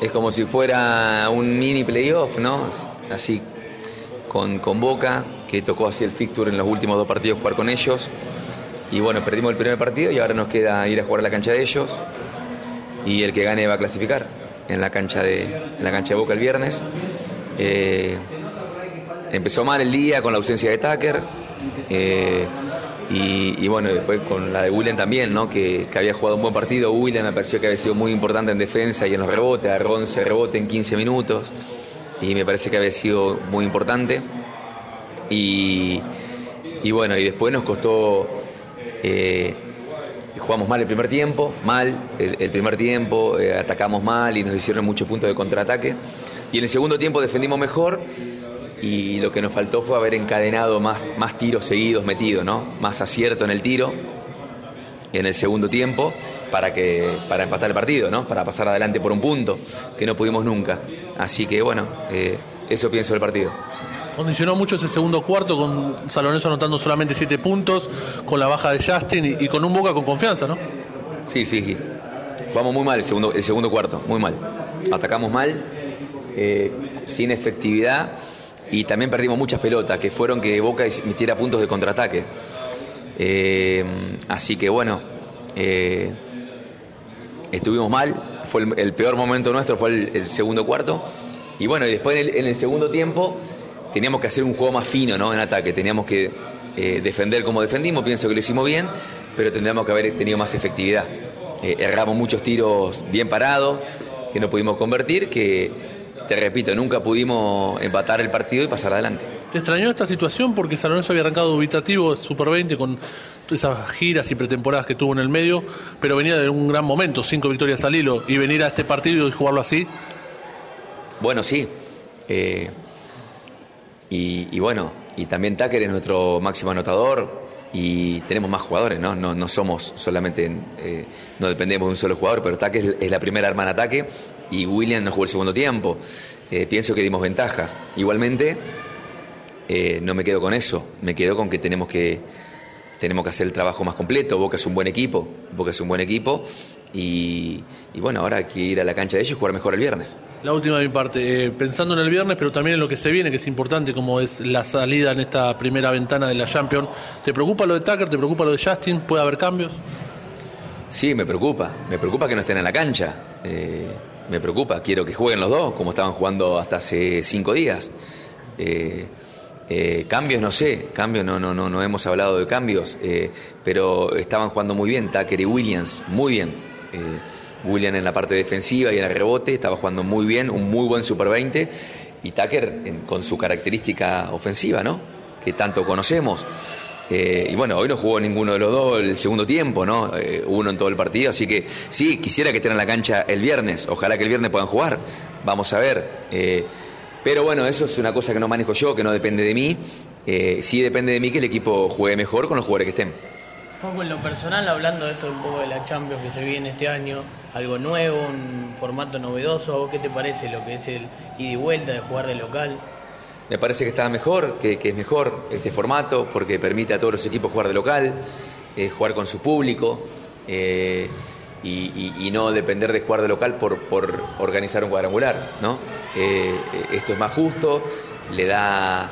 es como si fuera un mini playoff, ¿no? Así, con, con Boca, que tocó así el fixture en los últimos dos partidos jugar con ellos. Y bueno, perdimos el primer partido y ahora nos queda ir a jugar a la cancha de ellos. Y el que gane va a clasificar en la cancha de, la cancha de Boca el viernes. Eh, empezó mal el día con la ausencia de Tucker. Eh, y, bueno, después con la de William también, ¿no? Que, había jugado un buen partido. William me pareció que había sido muy importante en defensa y en los rebotes. Agarró 11 rebote en 15 minutos. Y me parece que había sido muy importante. Y, bueno, y después nos costó. Eh, jugamos mal el primer tiempo, mal el, primer tiempo, eh, atacamos mal y nos hicieron muchos puntos de contraataque. Y en el segundo tiempo defendimos mejor y lo que nos faltó fue haber encadenado más, más tiros seguidos metidos, ¿no? Más acierto en el tiro en el segundo tiempo para que para empatar el partido, ¿no? Para pasar adelante por un punto que no pudimos nunca. Así que bueno, eh, eso pienso del partido. Condicionó mucho ese segundo cuarto con Saloneso anotando solamente siete puntos, con la baja de Justin y, con un Boca con confianza, ¿no? Sí, sí, sí. Vamos muy mal el segundo, el segundo cuarto, muy mal. Atacamos mal, eh, sin efectividad y también perdimos muchas pelotas, que fueron que Boca emitiera puntos de contraataque. Eh, así que bueno, eh, estuvimos mal, fue el, peor momento nuestro, fue el, segundo cuarto. Y bueno, y después en el, segundo tiempo teníamos que hacer un juego más fino ¿no? en ataque, teníamos que eh, defender como defendimos, pienso que lo hicimos bien, pero tendríamos que haber tenido más efectividad. erramos muchos tiros bien parados, que no pudimos convertir, que te repito, nunca pudimos empatar el partido y pasar adelante. ¿Te extrañó esta situación? Porque San Lorenzo había arrancado dubitativo Super 20 con esas giras y pretemporadas que tuvo en el medio, pero venía de un gran momento, cinco victorias al hilo, y venir a este partido y jugarlo así. Bueno, sí. Eh, y, bueno, y también Tucker es nuestro máximo anotador y tenemos más jugadores, ¿no? No, somos solamente, eh, no dependemos de un solo jugador, pero Tucker es la primera arma en ataque y William no jugó el segundo tiempo. Eh, pienso que dimos ventaja. Igualmente, eh, no me quedo con eso, me quedo con que tenemos que tenemos que hacer el trabajo más completo. Boca es un buen equipo, Boca es un buen equipo y, bueno, ahora hay que ir a la cancha de ellos y jugar mejor el viernes. La última de mi parte, eh, pensando en el viernes, pero también en lo que se viene, que es importante, como es la salida en esta primera ventana de la Champions, ¿te preocupa lo de Tucker? ¿Te preocupa lo de Justin? ¿Puede haber cambios? Sí, me preocupa, me preocupa que no estén en la cancha me preocupa. Quiero que jueguen los dos, como estaban jugando hasta hace cinco días. Eh, eh, cambios, no sé, cambios, no, no, no, no hemos hablado de cambios, eh, pero estaban jugando muy bien, Tucker y Williams, muy bien. Williams en la parte defensiva y en el rebote, estaba jugando muy bien, un muy buen Super 20, y Tucker con su característica ofensiva, ¿no? Que tanto conocemos. Eh, y bueno, hoy no jugó ninguno de los dos el segundo tiempo, ¿no? Eh, uno en todo el partido, así que sí, quisiera que estén en la cancha el viernes, ojalá que el viernes puedan jugar, vamos a ver. Eh, pero bueno, eso es una cosa que no manejo yo, que no depende de mí. sí depende de mí que el equipo juegue mejor con los jugadores que estén. Poco en lo personal, hablando de esto un poco de la Champions que se viene este año, algo nuevo, un formato novedoso, ¿qué te parece lo que es el ida y vuelta de jugar de local? Me parece que está mejor, que, es mejor este formato porque permite a todos los equipos jugar de local, eh, jugar con su público eh, y, no depender de jugar de local por, organizar un cuadrangular. ¿no? Eh, esto es más justo, le da,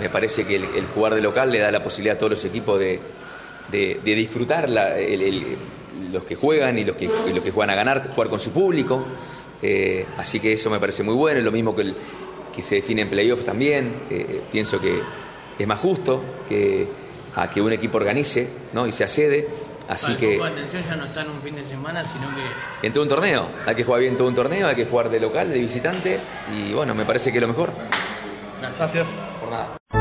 me parece que el, jugar de local le da la posibilidad a todos los equipos de, disfrutar los que juegan y los que, juegan a ganar, jugar con su público. así que eso me parece muy bueno, lo mismo que el, que se define en playoff también. Eh, pienso que es más justo que a que un equipo organice ¿no? y se accede. Así que. atención ya no está en un fin de semana, sino que. En todo un torneo. Hay que jugar bien todo un torneo, hay que jugar de local, de visitante. Y bueno, me parece que es lo mejor. Gracias. Por nada.